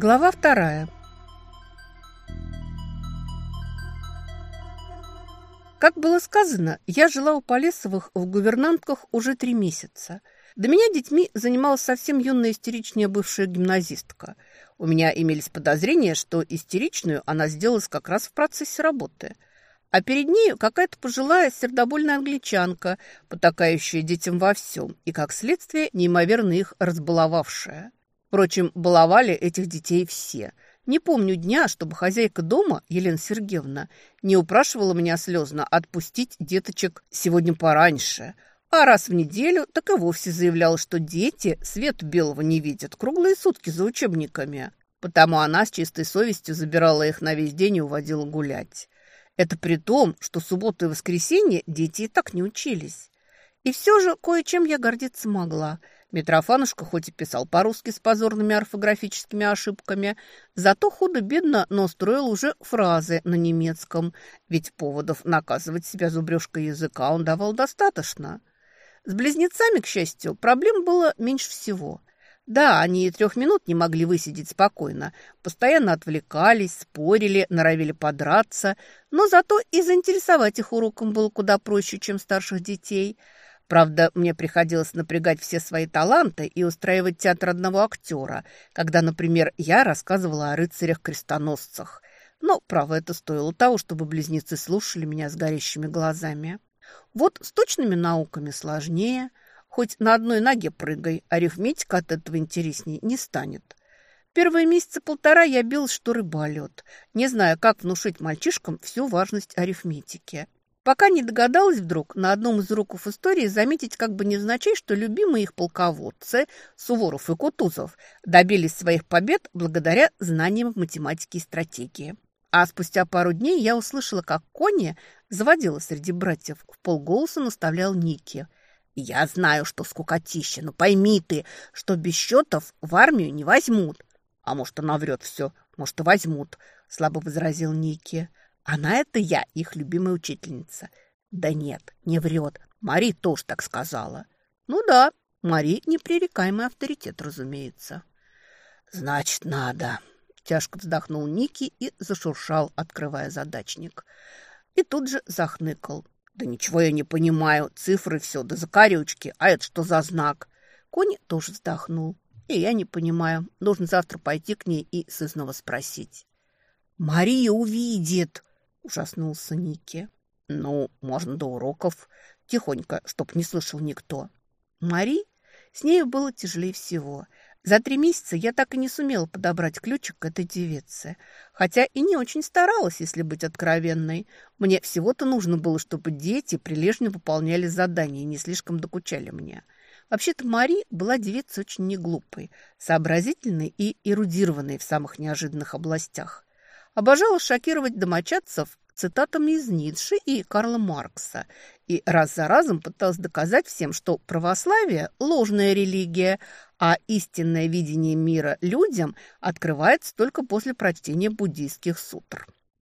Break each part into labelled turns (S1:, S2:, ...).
S1: Глава вторая. Как было сказано, я жила у Полесовых в гувернантках уже три месяца. До меня детьми занималась совсем юная истеричная бывшая гимназистка. У меня имелись подозрения, что истеричную она сделала как раз в процессе работы. А перед нею какая-то пожилая сердобольная англичанка, потакающая детям во всем, и, как следствие, неимоверно их разбаловавшая. Впрочем, баловали этих детей все. Не помню дня, чтобы хозяйка дома, Елена Сергеевна, не упрашивала меня слезно отпустить деточек сегодня пораньше. А раз в неделю, так и вовсе заявляла, что дети свет белого не видят круглые сутки за учебниками. Потому она с чистой совестью забирала их на весь день и уводила гулять. Это при том, что субботу и воскресенье дети и так не учились. И все же кое-чем я гордиться могла – Митрофанушка хоть и писал по-русски с позорными орфографическими ошибками, зато худо-бедно, но строил уже фразы на немецком, ведь поводов наказывать себя зубрежкой языка он давал достаточно. С близнецами, к счастью, проблем было меньше всего. Да, они и трех минут не могли высидеть спокойно, постоянно отвлекались, спорили, норовили подраться, но зато и заинтересовать их уроком было куда проще, чем старших детей – Правда, мне приходилось напрягать все свои таланты и устраивать театр одного актера, когда, например, я рассказывала о рыцарях-крестоносцах. Но, право, это стоило того, чтобы близнецы слушали меня с горящими глазами. Вот с точными науками сложнее. Хоть на одной ноге прыгай, арифметика от этого интересней не станет. Первые месяца полтора я бил что рыба-лед, не зная, как внушить мальчишкам всю важность арифметики пока не догадалась вдруг на одном из уроков истории заметить как бы невзначай, что любимые их полководцы Суворов и Кутузов добились своих побед благодаря знаниям математики и стратегии. А спустя пару дней я услышала, как Кони заводила среди братьев, в полголоса наставлял Ники. «Я знаю, что скукотища, но пойми ты, что без счетов в армию не возьмут». «А может, она врет все, может, и возьмут», – слабо возразил Ники. Она это я, их любимая учительница. Да нет, не врет. Мари тоже так сказала. Ну да, Мари непререкаемый авторитет, разумеется. Значит, надо. Тяжко вздохнул Ники и зашуршал, открывая задачник. И тут же захныкал. Да ничего я не понимаю, цифры все, да закорючки. А это что за знак? Кони тоже вздохнул. И я не понимаю. Должен завтра пойти к ней и сызнова спросить. «Мария увидит!» Ужаснулся Ники. «Ну, можно до уроков. Тихонько, чтоб не слышал никто». Мари? С нею было тяжелее всего. За три месяца я так и не сумела подобрать ключик к этой девице. Хотя и не очень старалась, если быть откровенной. Мне всего-то нужно было, чтобы дети прилежно выполняли задания и не слишком докучали мне. Вообще-то Мари была девицей очень неглупой, сообразительной и эрудированной в самых неожиданных областях. Обожала шокировать домочадцев цитатами из Ницше и Карла Маркса и раз за разом пыталась доказать всем, что православие – ложная религия, а истинное видение мира людям открывается только после прочтения буддийских сутр.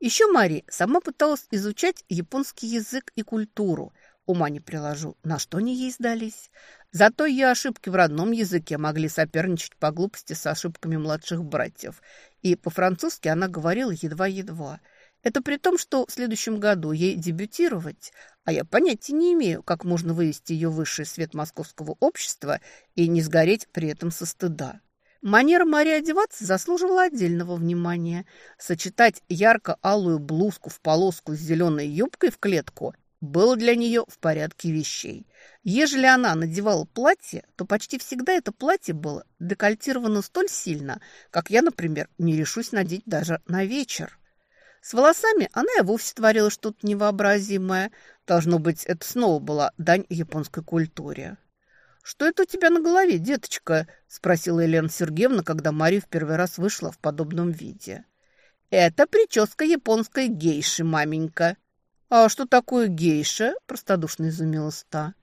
S1: Еще Мари сама пыталась изучать японский язык и культуру. Ума не приложу, на что они ей сдались. Зато ее ошибки в родном языке могли соперничать по глупости с ошибками младших братьев. И по-французски она говорила едва-едва. Это при том, что в следующем году ей дебютировать, а я понятия не имею, как можно вывести ее в высший свет московского общества и не сгореть при этом со стыда. Манера Марии одеваться заслуживала отдельного внимания. Сочетать ярко-алую блузку в полоску с зеленой юбкой в клетку было для нее в порядке вещей. Ежели она надевала платье, то почти всегда это платье было декольтировано столь сильно, как я, например, не решусь надеть даже на вечер. С волосами она и вовсе творила что-то невообразимое. Должно быть, это снова была дань японской культуре. «Что это у тебя на голове, деточка?» – спросила Елена Сергеевна, когда Мария в первый раз вышла в подобном виде. «Это прическа японской гейши, маменька». «А что такое гейша?» – простодушно изумилась та.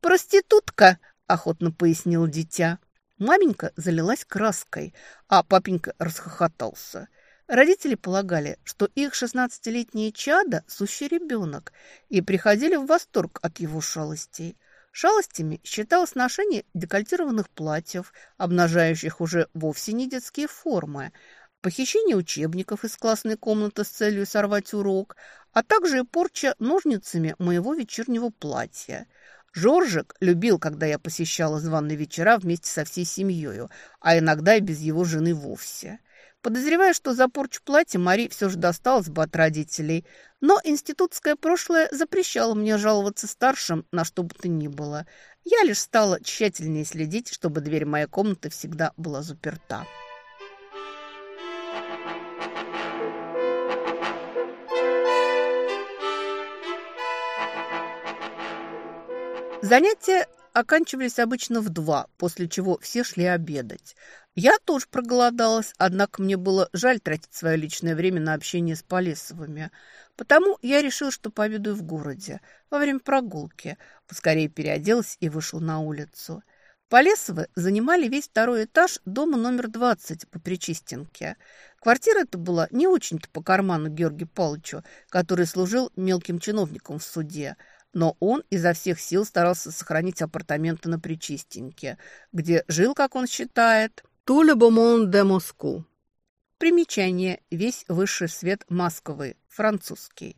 S1: «Проститутка!» – охотно пояснил дитя. Маменька залилась краской, а папенька расхохотался. Родители полагали, что их шестнадцатилетнее чадо – сущий ребенок, и приходили в восторг от его шалостей. Шалостями считалось ношение декольтированных платьев, обнажающих уже вовсе не детские формы, похищение учебников из классной комнаты с целью сорвать урок, а также и порча ножницами моего вечернего платья. Жоржик любил, когда я посещала званые вечера вместе со всей семьей, а иногда и без его жены вовсе. Подозревая, что за порчу платья Мари все же досталось бы от родителей, но институтское прошлое запрещало мне жаловаться старшим на что бы то ни было. Я лишь стала тщательнее следить, чтобы дверь моей комнаты всегда была заперта. Занятия оканчивались обычно в два, после чего все шли обедать. Я тоже проголодалась, однако мне было жаль тратить свое личное время на общение с Полесовыми. Потому я решила, что пообедаю в городе во время прогулки. Поскорее переоделась и вышла на улицу. Полесовы занимали весь второй этаж дома номер 20 по Причистенке. Квартира эта была не очень-то по карману Георгию Павловичу, который служил мелким чиновником в суде – но он изо всех сил старался сохранить апартаменты на Причистеньке, где жил, как он считает, «Tout le де Москву. Примечание. Весь высший свет Москвы. Французский.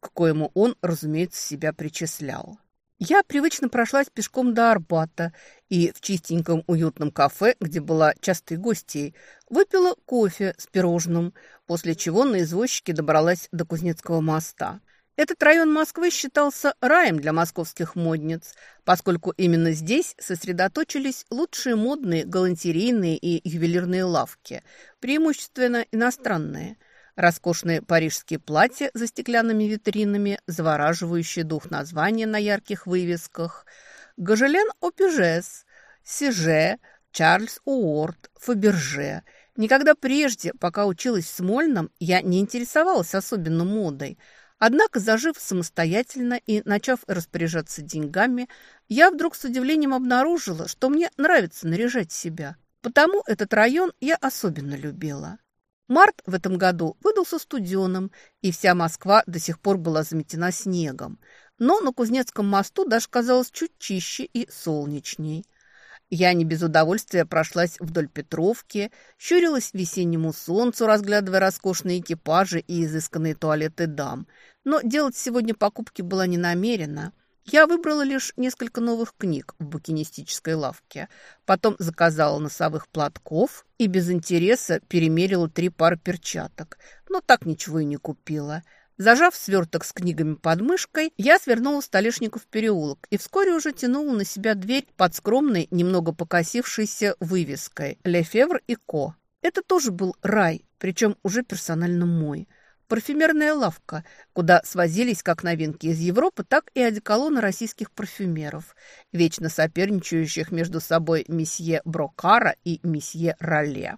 S1: К коему он, разумеется, себя причислял. Я привычно прошлась пешком до Арбата и в чистеньком уютном кафе, где была частой гостьей, выпила кофе с пирожным, после чего на извозчике добралась до Кузнецкого моста – этот район Москвы считался раем для московских модниц, поскольку именно здесь сосредоточились лучшие модные галантерейные и ювелирные лавки, преимущественно иностранные. Роскошные парижские платья за стеклянными витринами, завораживающие дух названия на ярких вывесках, Гажелен Опюжес, Сиже, Чарльз Уорд, Фаберже. Никогда прежде, пока училась в Смольном, я не интересовалась особенно модой – Однако, зажив самостоятельно и начав распоряжаться деньгами, я вдруг с удивлением обнаружила, что мне нравится наряжать себя. Потому этот район я особенно любила. Март в этом году выдался студеным, и вся Москва до сих пор была заметена снегом. Но на Кузнецком мосту даже казалось чуть чище и солнечней. Я не без удовольствия прошлась вдоль Петровки, щурилась весеннему солнцу, разглядывая роскошные экипажи и изысканные туалеты дам. Но делать сегодня покупки была не намерена. Я выбрала лишь несколько новых книг в букинистической лавке. Потом заказала носовых платков и без интереса перемерила три пары перчаток. Но так ничего и не купила – Зажав сверток с книгами под мышкой, я свернула в переулок и вскоре уже тянула на себя дверь под скромной, немного покосившейся вывеской «Лефевр и Ко». Это тоже был рай, причем уже персонально мой. Парфюмерная лавка, куда свозились как новинки из Европы, так и одеколоны российских парфюмеров, вечно соперничающих между собой месье Брокара и месье Ролле.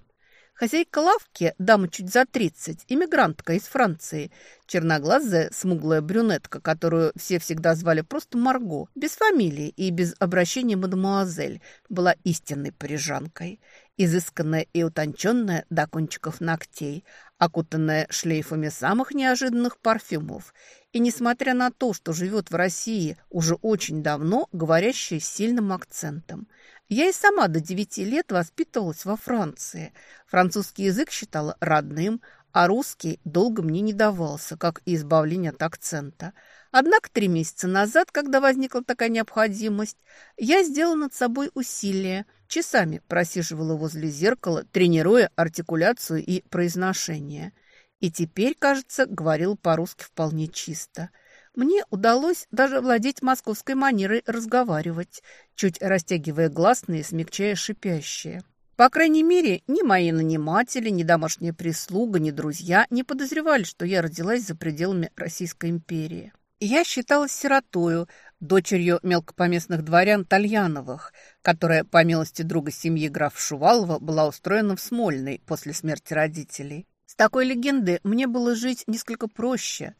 S1: Хозяйка лавки, дама чуть за тридцать, иммигрантка из Франции, черноглазая, смуглая брюнетка, которую все всегда звали просто Марго, без фамилии и без обращения мадемуазель, была истинной парижанкой, изысканная и утонченная до кончиков ногтей, окутанная шлейфами самых неожиданных парфюмов, и, несмотря на то, что живет в России уже очень давно, говорящая с сильным акцентом – я и сама до девяти лет воспитывалась во Франции. Французский язык считала родным, а русский долго мне не давался, как и избавление от акцента. Однако три месяца назад, когда возникла такая необходимость, я сделала над собой усилие. Часами просиживала возле зеркала, тренируя артикуляцию и произношение. И теперь, кажется, говорил по-русски вполне чисто – мне удалось даже владеть московской манерой разговаривать, чуть растягивая гласные, смягчая шипящие. По крайней мере, ни мои наниматели, ни домашняя прислуга, ни друзья не подозревали, что я родилась за пределами Российской империи. Я считалась сиротою, дочерью мелкопоместных дворян Тальяновых, которая, по милости друга семьи граф Шувалова, была устроена в Смольной после смерти родителей. С такой легендой мне было жить несколько проще.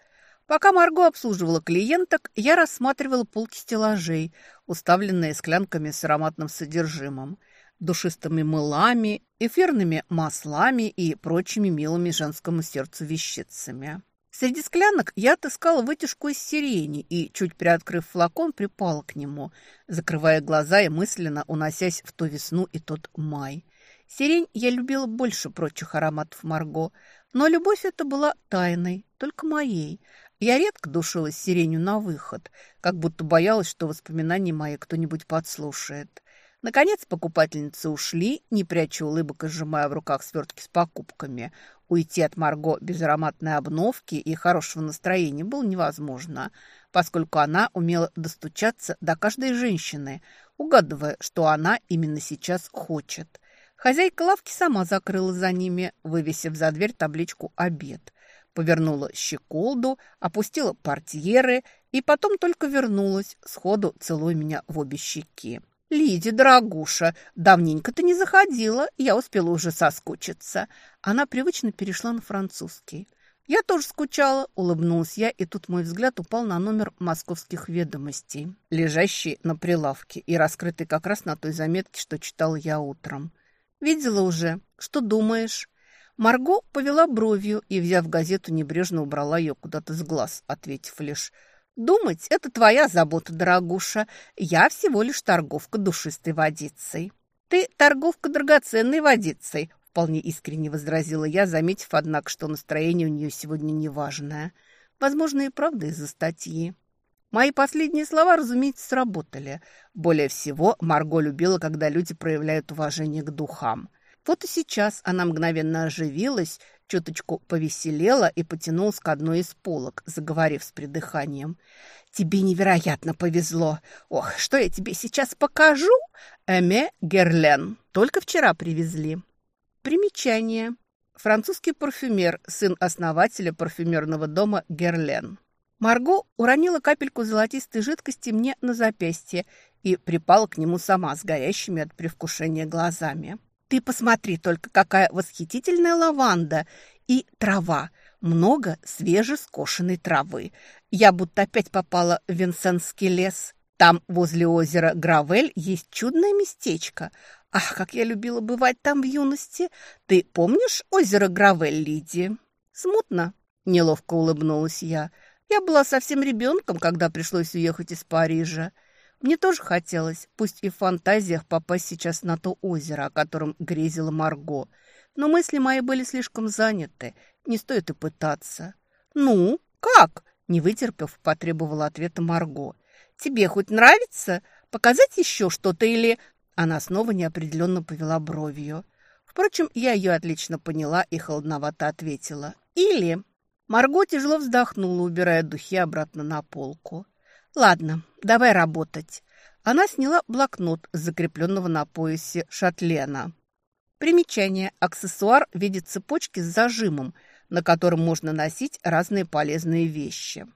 S1: Пока Марго обслуживала клиенток, я рассматривала полки стеллажей, уставленные склянками с ароматным содержимым, душистыми мылами, эфирными маслами и прочими милыми женскому сердцу вещицами. Среди склянок я отыскала вытяжку из сирени и, чуть приоткрыв флакон, припала к нему, закрывая глаза и мысленно уносясь в ту весну и тот май. Сирень я любила больше прочих ароматов Марго, но любовь эта была тайной, только моей. Я редко душилась сиренью на выход, как будто боялась, что воспоминания мои кто-нибудь подслушает. Наконец покупательницы ушли, не пряча улыбок и сжимая в руках свертки с покупками. Уйти от Марго без ароматной обновки и хорошего настроения было невозможно, поскольку она умела достучаться до каждой женщины, угадывая, что она именно сейчас хочет. Хозяйка лавки сама закрыла за ними, вывесив за дверь табличку «Обед». Повернула щеколду, опустила портьеры и потом только вернулась, сходу целуя меня в обе щеки. «Лиди, дорогуша, давненько ты не заходила, я успела уже соскучиться». Она привычно перешла на французский. «Я тоже скучала», — улыбнулась я, и тут мой взгляд упал на номер московских ведомостей, лежащий на прилавке и раскрытый как раз на той заметке, что читала я утром. «Видела уже. Что думаешь?» Марго повела бровью и, взяв газету, небрежно убрала ее куда-то с глаз, ответив лишь Думать – это твоя забота, дорогуша. Я всего лишь торговка душистой водицей. Ты торговка драгоценной водицей, вполне искренне возразила я, заметив, однако, что настроение у нее сегодня неважное. Возможно, и правда из-за статьи. Мои последние слова, разумеется, сработали. Более всего, Марго любила, когда люди проявляют уважение к духам. Вот и сейчас она мгновенно оживилась чуточку повеселела и потянулась к одной из полок, заговорив с придыханием. «Тебе невероятно повезло! Ох, что я тебе сейчас покажу? Эме Герлен. Только вчера привезли». Примечание. Французский парфюмер, сын основателя парфюмерного дома Герлен. Марго уронила капельку золотистой жидкости мне на запястье и припала к нему сама с горящими от привкушения глазами. Ты посмотри только, какая восхитительная лаванда и трава. Много свежескошенной травы. Я будто опять попала в Винсентский лес. Там, возле озера Гравель, есть чудное местечко. Ах, как я любила бывать там в юности. Ты помнишь озеро Гравель, Лидия? Смутно, неловко улыбнулась я. Я была совсем ребенком, когда пришлось уехать из Парижа. Мне тоже хотелось, пусть и в фантазиях, попасть сейчас на то озеро, о котором грезила Марго. Но мысли мои были слишком заняты, не стоит и пытаться. «Ну, как?» – не вытерпев, потребовала ответа Марго. «Тебе хоть нравится? Показать еще что-то или...» Она снова неопределенно повела бровью. Впрочем, я ее отлично поняла и холодновато ответила. «Или...» Марго тяжело вздохнула, убирая духи обратно на полку. «Ладно, давай работать». Она сняла блокнот с закрепленного на поясе шатлена. Примечание. Аксессуар в виде цепочки с зажимом, на котором можно носить разные полезные вещи.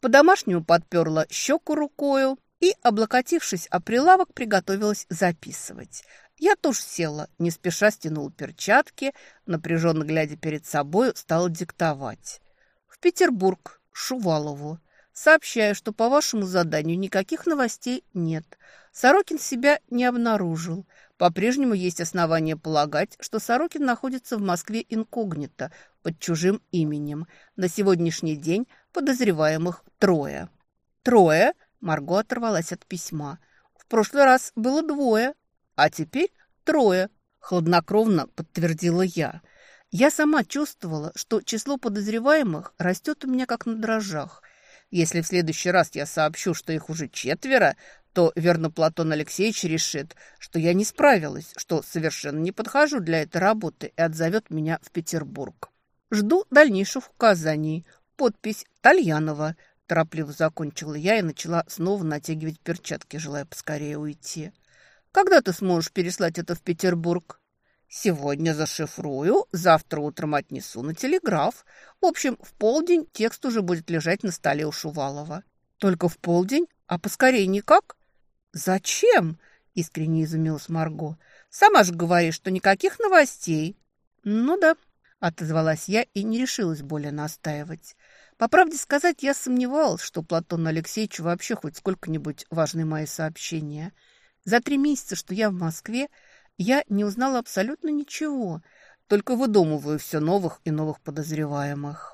S1: По-домашнему подперла щеку рукою и, облокотившись о прилавок, приготовилась записывать. Я тоже села, не спеша стянула перчатки, напряженно глядя перед собой, стала диктовать. В Петербург, Шувалову. Сообщаю, что по вашему заданию никаких новостей нет. Сорокин себя не обнаружил. По-прежнему есть основания полагать, что Сорокин находится в Москве инкогнито, под чужим именем. На сегодняшний день подозреваемых трое. Трое? Марго оторвалась от письма. В прошлый раз было двое, а теперь трое. Хладнокровно подтвердила я. Я сама чувствовала, что число подозреваемых растет у меня как на дрожжах – если в следующий раз я сообщу, что их уже четверо, то, верно, Платон Алексеевич решит, что я не справилась, что совершенно не подхожу для этой работы и отзовет меня в Петербург. Жду дальнейших указаний. Подпись «Тальянова». Торопливо закончила я и начала снова натягивать перчатки, желая поскорее уйти. «Когда ты сможешь переслать это в Петербург?» Сегодня зашифрую, завтра утром отнесу на телеграф. В общем, в полдень текст уже будет лежать на столе у Шувалова. Только в полдень? А поскорее никак? Зачем? Искренне изумилась Марго. Сама же говоришь, что никаких новостей. Ну да, отозвалась я и не решилась более настаивать. По правде сказать, я сомневалась, что Платону Алексеевичу вообще хоть сколько-нибудь важны мои сообщения. За три месяца, что я в Москве, я не узнала абсолютно ничего, только выдумываю все новых и новых подозреваемых.